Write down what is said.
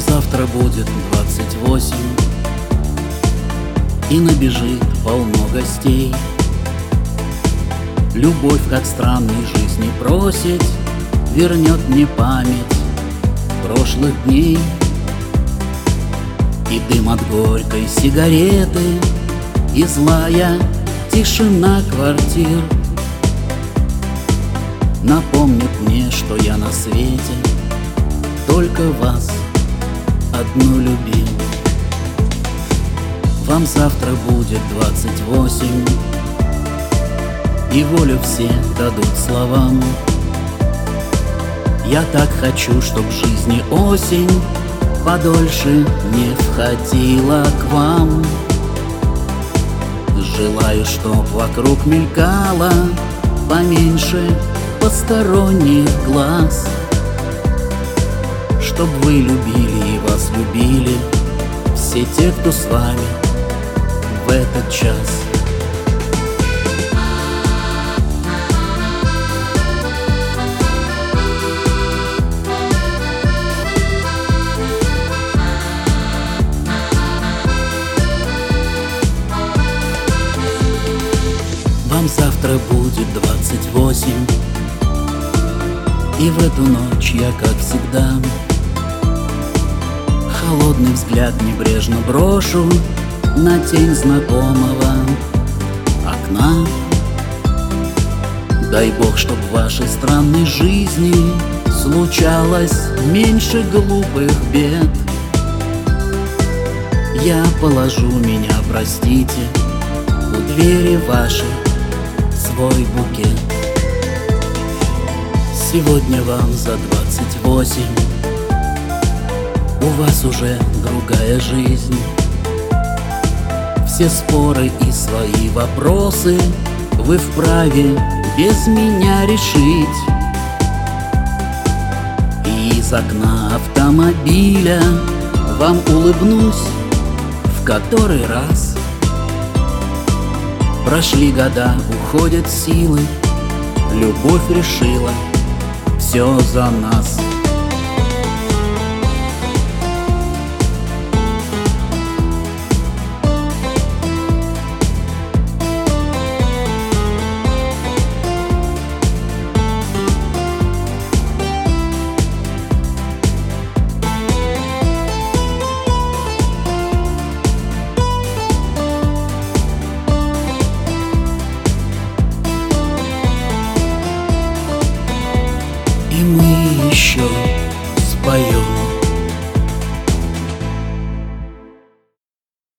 завтра будет двадцать восемь. И набежит полно гостей. Любовь, как странной жизни просить Вернет мне память прошлых дней. И дым от горькой сигареты И злая тишина квартир Напомнит мне, что я на свете. Только вас одну любил Вам завтра будет двадцать восемь И волю все дадут словам. Я так хочу, чтоб в жизни осень Подольше не входила к вам. Желаю, чтоб вокруг мелькало Поменьше посторонних глаз Чтоб вы любили и вас любили. Все те, кто с вами в этот час. Вам завтра будет двадцать восемь. И в эту ночь я, как всегда Холодный взгляд небрежно брошу На тень знакомого окна. Дай Бог, чтоб в вашей странной жизни Случалось меньше глупых бед. Я положу меня, простите, У двери вашей свой букет. Сегодня вам за двадцать восемь У вас уже другая жизнь. Все споры и свои вопросы Вы вправе без меня решить. И из окна автомобиля Вам улыбнусь в который раз. Прошли года, уходят силы, Любовь решила все за нас. и мы еще споем.